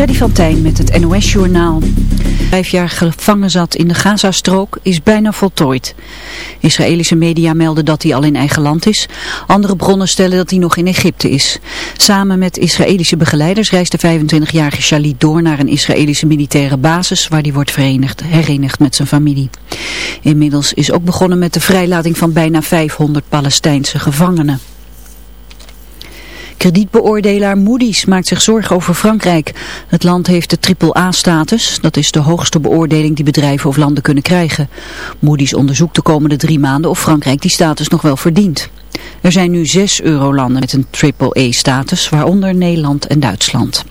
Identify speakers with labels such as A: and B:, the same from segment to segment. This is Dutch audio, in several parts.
A: Freddy van Tijn met het NOS-journaal. Vijf jaar gevangen zat in de Gazastrook is bijna voltooid. Israëlische media melden dat hij al in eigen land is. Andere bronnen stellen dat hij nog in Egypte is. Samen met Israëlische begeleiders reist de 25-jarige Shalit door naar een Israëlische militaire basis... waar hij wordt verenigd, herenigd met zijn familie. Inmiddels is ook begonnen met de vrijlating van bijna 500 Palestijnse gevangenen. Kredietbeoordelaar Moody's maakt zich zorgen over Frankrijk. Het land heeft de triple-A-status, dat is de hoogste beoordeling die bedrijven of landen kunnen krijgen. Moody's onderzoekt de komende drie maanden of Frankrijk die status nog wel verdient. Er zijn nu zes eurolanden met een triple-A-status, waaronder Nederland en Duitsland.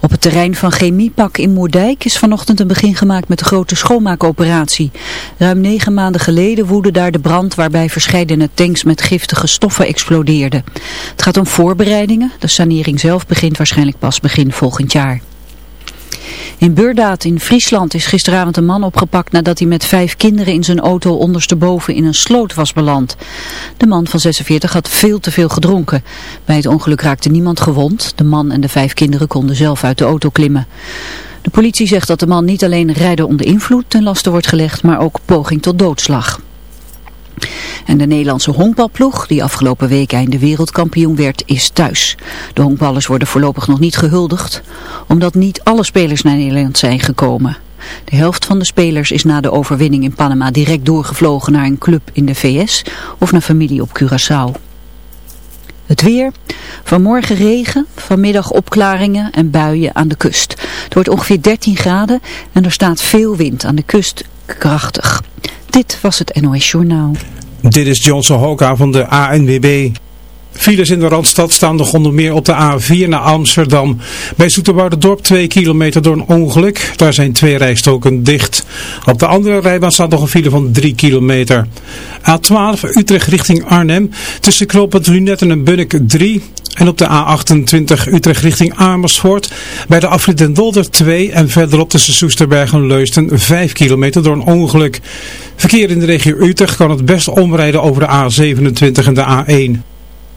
A: Op het terrein van Chemiepak in Moerdijk is vanochtend een begin gemaakt met de grote schoonmaakoperatie. Ruim negen maanden geleden woedde daar de brand waarbij verscheidene tanks met giftige stoffen explodeerden. Het gaat om voorbereidingen. De sanering zelf begint waarschijnlijk pas begin volgend jaar. In Beurdaat in Friesland is gisteravond een man opgepakt nadat hij met vijf kinderen in zijn auto ondersteboven in een sloot was beland. De man van 46 had veel te veel gedronken. Bij het ongeluk raakte niemand gewond. De man en de vijf kinderen konden zelf uit de auto klimmen. De politie zegt dat de man niet alleen rijden onder invloed ten laste wordt gelegd, maar ook poging tot doodslag. En de Nederlandse honkbalploeg, die afgelopen week einde wereldkampioen werd, is thuis. De honkballers worden voorlopig nog niet gehuldigd, omdat niet alle spelers naar Nederland zijn gekomen. De helft van de spelers is na de overwinning in Panama direct doorgevlogen naar een club in de VS of naar familie op Curaçao. Het weer. Vanmorgen regen, vanmiddag opklaringen en buien aan de kust. Het wordt ongeveer 13 graden en er staat veel wind aan de kust krachtig. Dit was het NOS Journaal.
B: Dit is Johnson Hoka van de ANWB. Files in de Randstad staan nog onder meer op de A4 naar Amsterdam. Bij Dorp 2 kilometer door een ongeluk. Daar zijn twee rijstoken dicht. Op de andere rijbaan staat nog een file van 3 kilometer. A12 Utrecht richting Arnhem. Tussen knooppunt Lunetten en Bunnik 3. En op de A28 Utrecht richting Amersfoort. Bij de afrit Den Dolder 2 en verderop tussen Soesterberg en Leusden 5 kilometer door een ongeluk. Verkeer in de regio Utrecht kan het best omrijden over de A27 en de A1.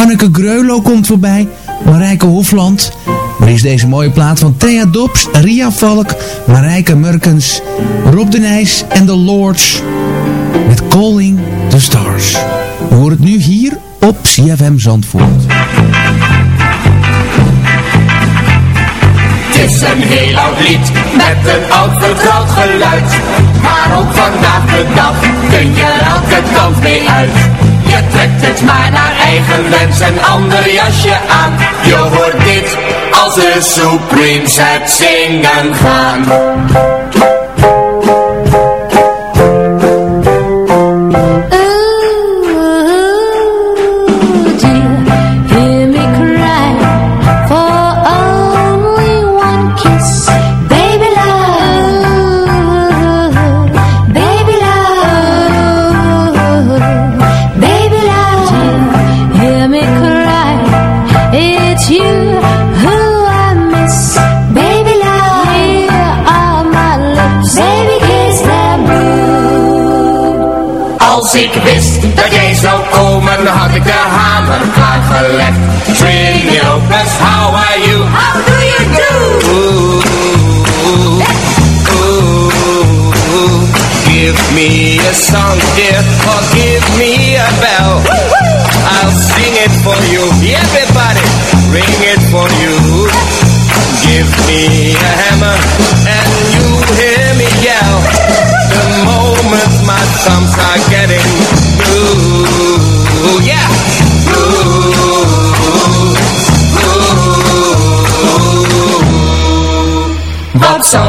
C: Anneke Greulo komt voorbij. Marijke Hofland. Maar is deze mooie plaat van Thea Dobbs, Ria Valk, Marijke Murkens, Rob de Nijs en The Lords. Met Calling the Stars. We horen het nu hier op CFM Zandvoort.
D: Het is een heel oud lied met een oud vertrouwd geluid. Maar ook vandaag de dag kun je er kant mee uit. Je trekt het maar naar eigen wens een ander jasje aan. Je hoort dit als de Supremes het zingen gaan.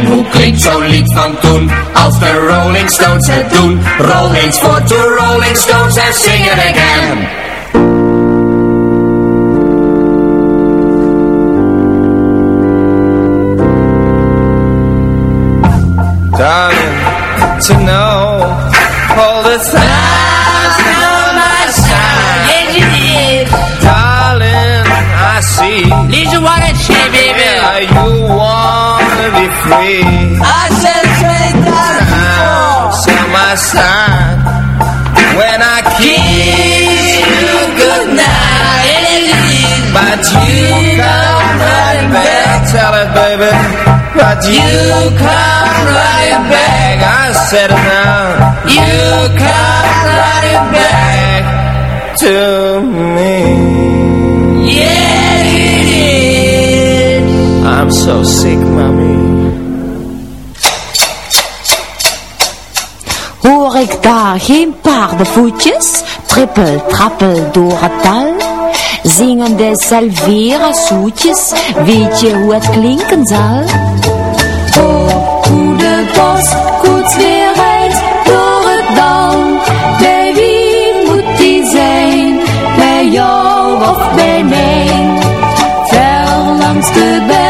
E: En hoe klinkt zo'n lied van toen, als de Rolling Stones het doen? Roll eens voor de Rolling Stones en sing it again. Darling, to free.
F: I said straight down
E: House my side. When I kiss you goodnight. But you come running back. Tell it, baby. But you come running back. I said it now. You come running back to me.
F: Yeah, you did.
E: I'm so sick, mommy.
G: Hoor ik daar geen paardenvoetjes, trippel, trappel door het dal? Zingen de Salvera zoetjes, weet je hoe het klinken zal? Oh, hoe de postkoets weer rijdt door het dal. Bij wie moet die zijn? Bij jou of bij mij? Ver langs de bergen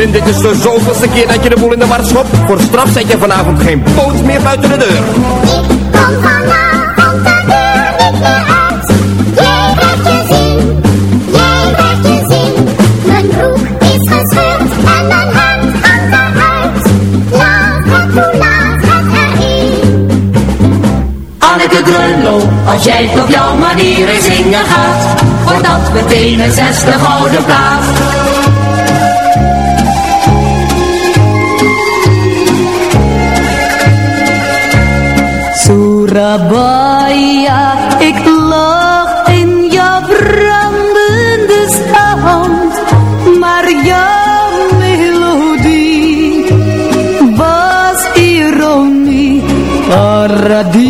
H: Dit is de zoveelste keer dat je de boel in de war schopt. Voor straf zet je vanavond geen poot meer buiten de deur.
I: Ik kom vanavond de deur niet meer uit. Jij je zin, jij je zin. Mijn broek is gescheurd en mijn hemd hangt eruit. Laat het toe, laat het erin.
E: Anneke Grunlo, als jij het op jouw manieren zingen gaat, wordt dat meteen een zesde gouden plaat.
C: Adi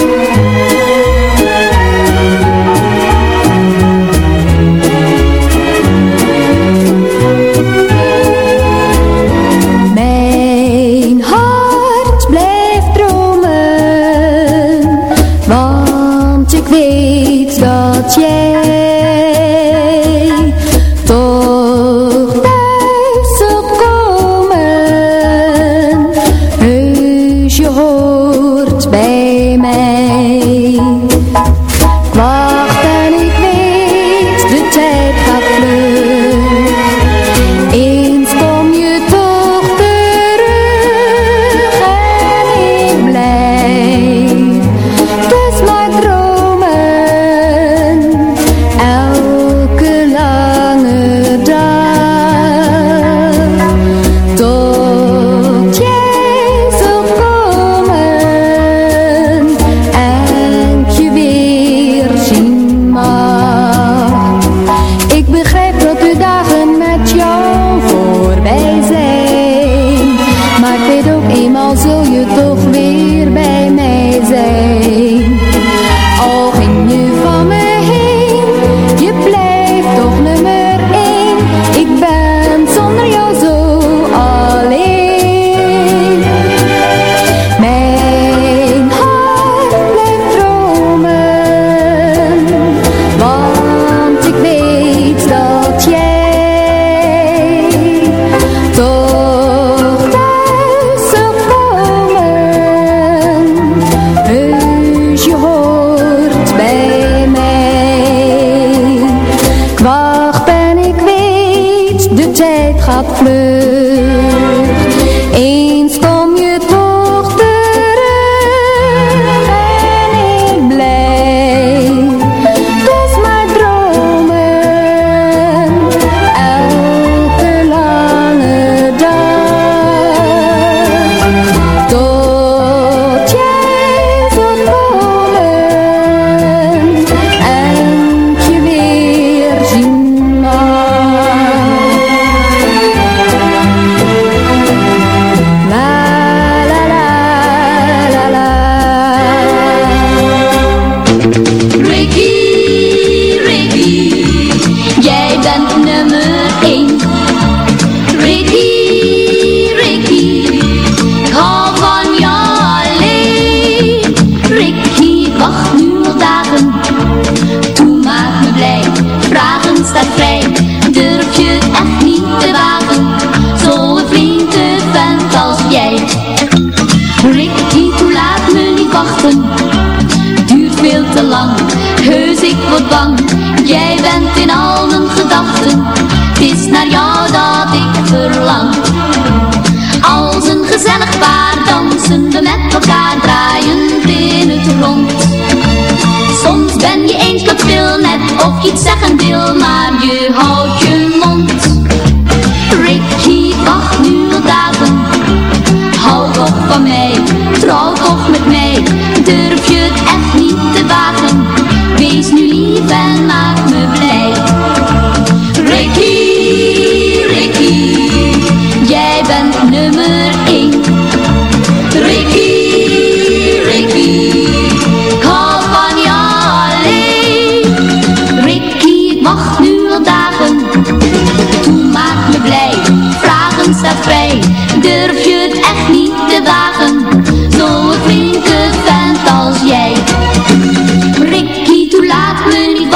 E: Want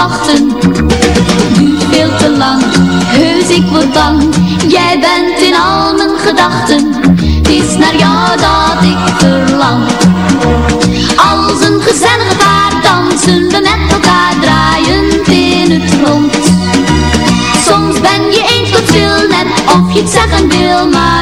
E: wachten. Nu veel te lang, heus ik word bang. Jij bent in al mijn gedachten. Het is naar jou dat ik verlang. Als een gezellige paar dansen we met elkaar draaiend in het rond. Soms ben je eens tot veel net of je het zeggen wil, maar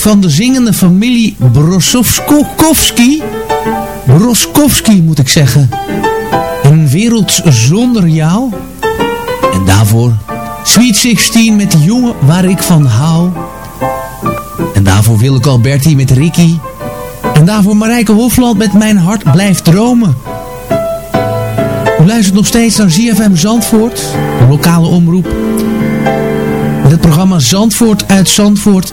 E: van de
C: zingende familie. Broskowski moet ik zeggen. Een wereld zonder jou. En daarvoor Sweet 16 met de jongen waar ik van hou. En daarvoor Willeke Alberti met Ricky. En daarvoor Marijke Hofland met Mijn hart blijft dromen. U luistert nog steeds naar ZFM Zandvoort, de lokale omroep. Met het programma Zandvoort uit Zandvoort.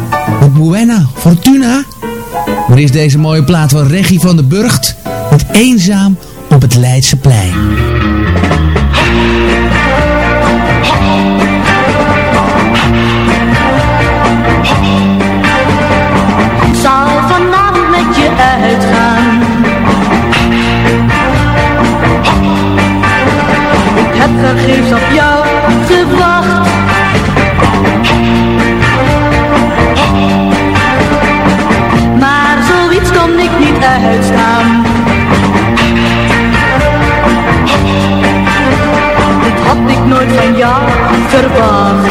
C: Met Buena Fortuna. Maar is deze mooie plaat van Regie van de Burgt. Met Eenzaam op het Leidseplein.
E: Ik zal vanavond met je uitgaan. Ik heb vergeefs op jou verwacht.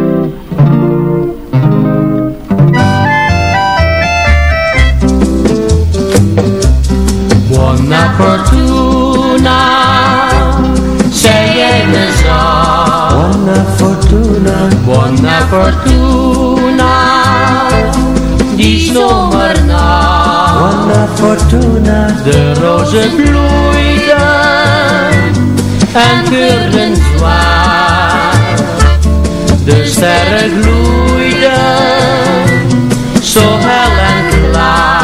J: Fortuna, sei jij me zo. Buona fortuna, buona fortuna, die zomernacht. Buona fortuna, de rozen bloeiden en keurden zwaar. De sterren gloeiden, zo hel en klaar.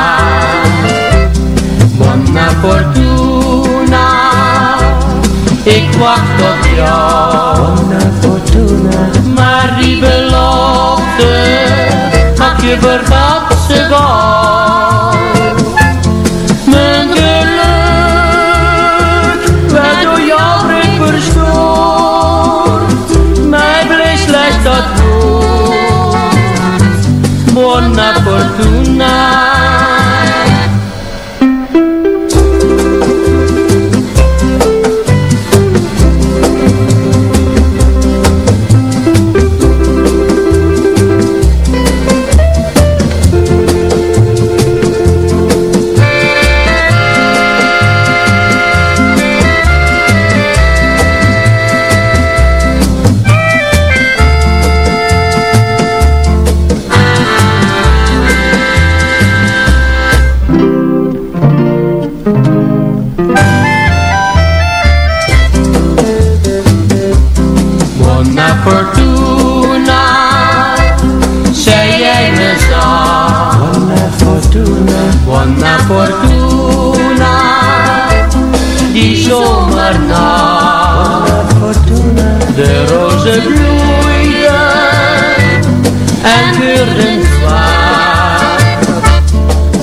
J: Ik wacht op jou. Buona fortuna, maar die belofte had je vergat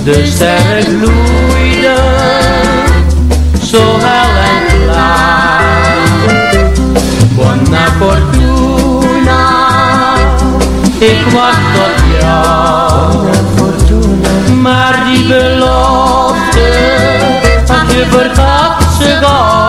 J: De sterren gloeiden, zo hel en klaar. Buona fortuna, ik wacht op jou. Maar die belofte had je vergat ze gauw.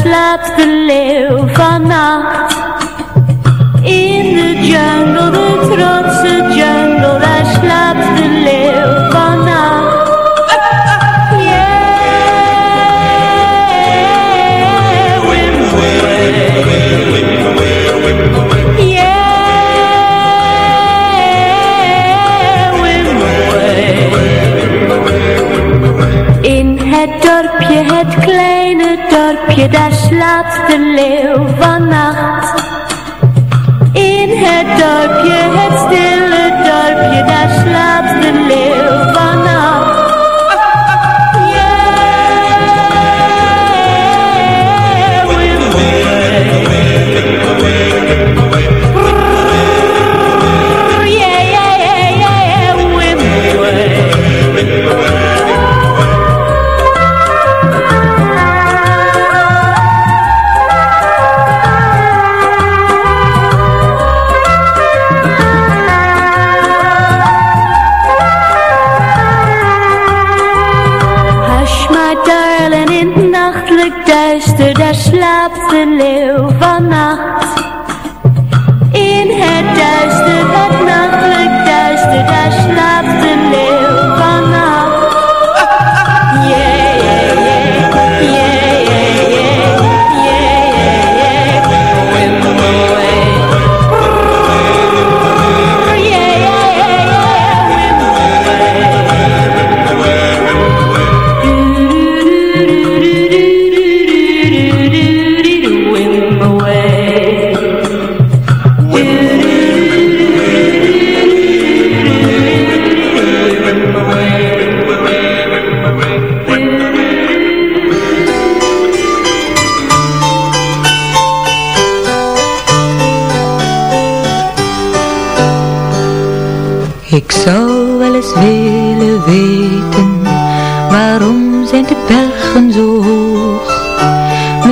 J: Slaapt de
K: dorpje, daar slaapt de leeuw vannacht. In het dorpje, het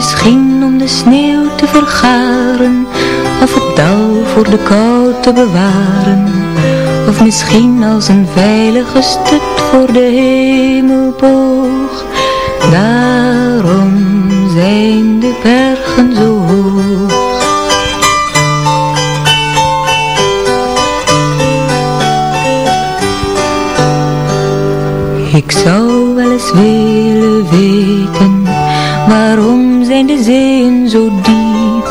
A: Misschien om de sneeuw te vergaren Of het dal voor de kou te bewaren Of misschien als een veilige stut voor de hemelboog Daarom zijn de bergen zo hoog. Ik zou wel eens willen weten Waarom zijn de zeeën zo diep?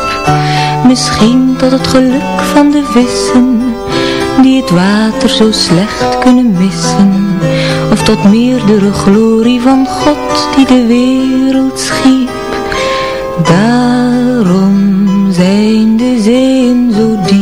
A: Misschien tot het geluk van de vissen Die het water zo slecht kunnen missen. Of tot meerdere glorie van God die de wereld schiep. Daarom zijn de zeeën zo diep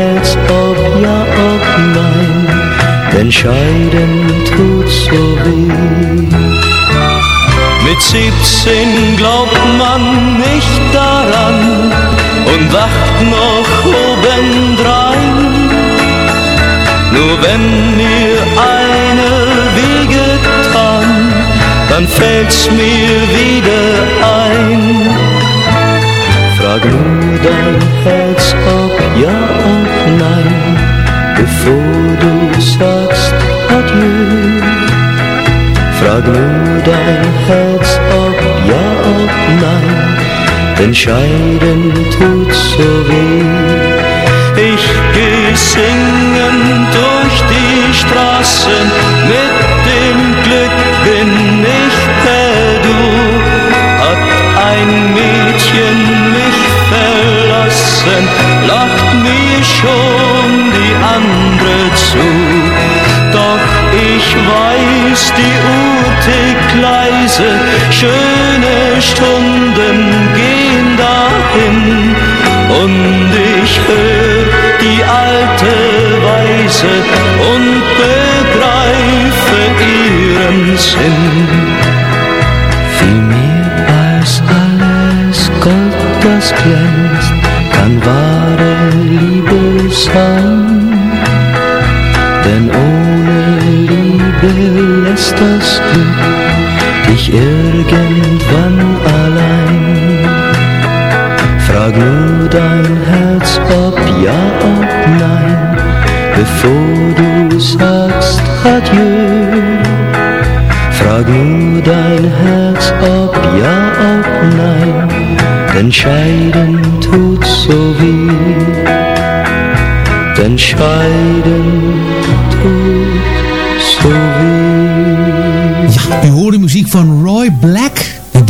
L: nein, denn scheiden tut so weh. Mit 17 glaubt man nicht daran und wacht noch obendrein. Nur wenn mir eine wehgetan, dann fällt's mir wieder ein. Frag nur dein Herz, ob ja, ob nein, bevor du sagst Adieu. Frag nur dein Herz, ob ja, ob nein, denn scheiden tut so weh. Ich geh singen durch die Straßen, mit dem Glück bin ich per Du. Hat ein Mädchen mich verlassen, lacht mir schon andere zu. Doch ich weiß, die Uhr tickt leise, schöne Stunden gehen dahin. Und ich hör die alte Weise und begreife ihren Sinn. Das glänzt, kann wahre Liebe sein. Bevor du sagst Adieu. Frag nur dein Herz, ob ja, ob nein, denn scheiden tut so weh. Denn scheiden tut so weh.
C: Ja, u hoort de muziek van Roy Black.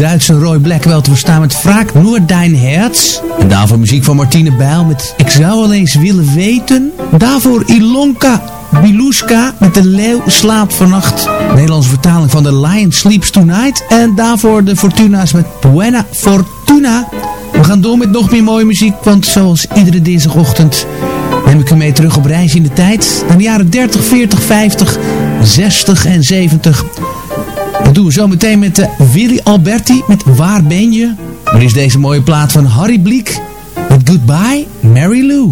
C: Duitse Roy Black wel te verstaan met Vraag Noor Dein Herz. En daarvoor muziek van Martine Bijl met Ik zou wel eens willen weten. Daarvoor Ilonka Biluska met De Leeuw slaapt vannacht. Nederlandse vertaling van The Lion Sleeps Tonight. En daarvoor de Fortuna's met Buena Fortuna. We gaan door met nog meer mooie muziek, want zoals iedere dinsdagochtend neem ik u mee terug op reis in de tijd. Naar de jaren 30, 40, 50, 60 en 70. Dat doen we zo meteen met uh, Willy Alberti met Waar ben je? Maar is deze mooie plaat van Harry Bliek met Goodbye Mary Lou.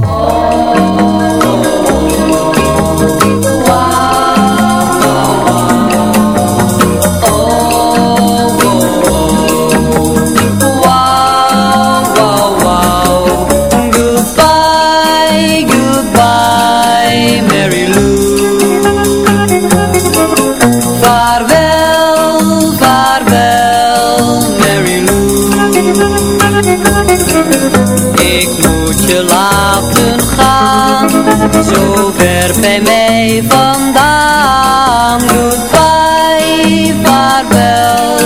M: Zo ver bij mij vandaan. Goodbye, vaarwel,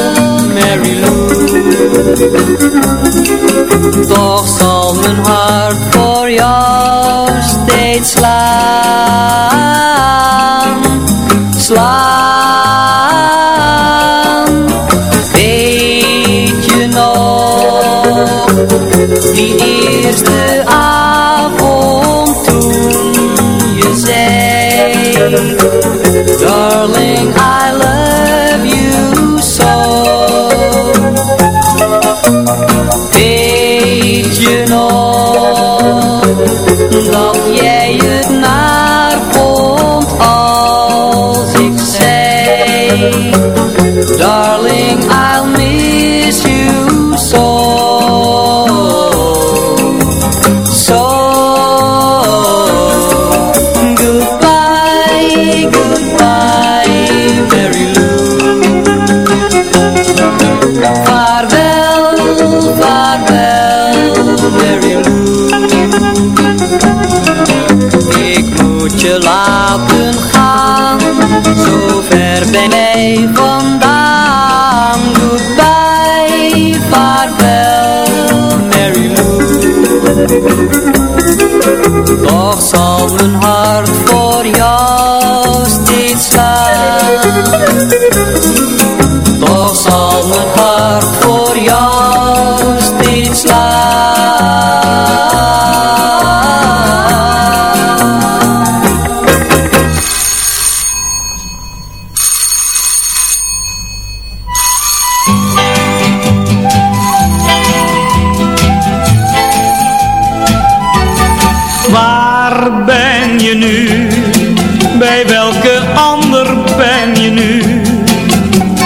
M: Mary Lou. Toch zal mijn hart voor jou steeds slaan, slaan. Weet je nog, die eerste avond darling, I love you so. Weet je nog dat jij het naar vond als ik zei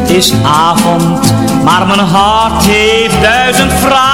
N: Het is avond, maar mijn hart heeft duizend vragen.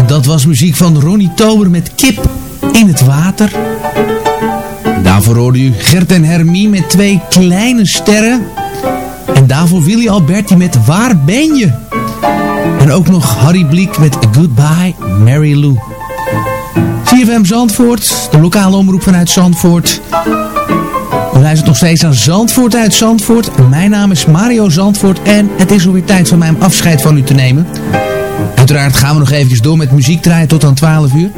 C: dat was muziek van Ronnie Tober met Kip in het water. Daarvoor hoorde u Gert en Hermie met twee kleine sterren. En daarvoor Willy Alberti met Waar ben je? En ook nog Harry Bliek met Goodbye Mary Lou. CFM Zandvoort, de lokale omroep vanuit Zandvoort. U luistert nog steeds aan Zandvoort uit Zandvoort. Mijn naam is Mario Zandvoort en het is alweer tijd voor mij om afscheid van u te nemen. Uiteraard gaan we nog eventjes door met muziek draaien tot aan 12 uur.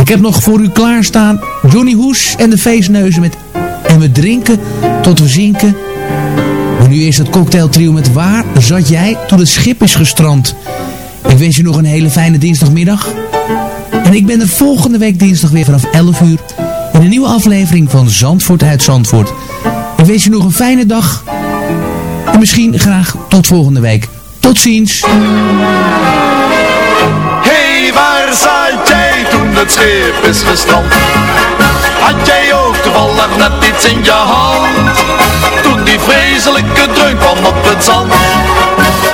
C: Ik heb nog voor u klaarstaan Johnny Hoes en de feestneuzen met En we drinken tot we zinken. Maar nu is het cocktailtrio met Waar zat jij toen het schip is gestrand? Ik wens je nog een hele fijne dinsdagmiddag. En ik ben er volgende week dinsdag weer vanaf 11 uur in een nieuwe aflevering van Zandvoort uit Zandvoort. Ik wens je nog een fijne dag. En misschien graag tot volgende week. Tot ziens.
O: Hey, waar zat jij toen het schip is gestrand? Had jij ook toevallig net iets in je hand? Toen die vreselijke dreun kwam op het zand.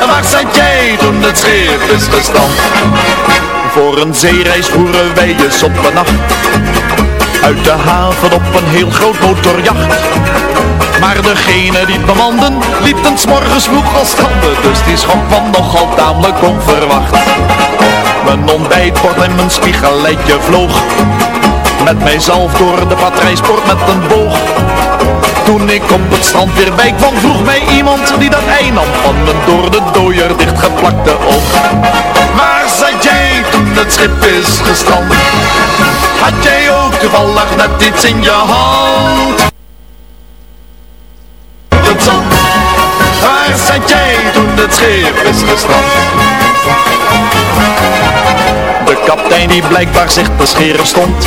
O: Waar zat jij toen het schip is gestrand? Voor een zeereis voeren wij eens op een nacht. Uit de haven op een heel groot motorjacht. Maar degene die het bemanden, liep ten morgens vroeg al stranden. Dus die schok kwam nogal tamelijk onverwacht. Mijn ontbijtbord en mijn spiegelletje vloog. Met mijzelf door de patrijsport met een boog. Toen ik op het strand weer bij kwam, vroeg mij iemand die dat ei nam van mijn door de dooier dichtgeplakte oog. Waar zat jij toen het schip is gestrand? Had jij ook toevallig net iets in je hand? Zat jij toen het schip is gestrand? De kapitein die blijkbaar zich te scheren stond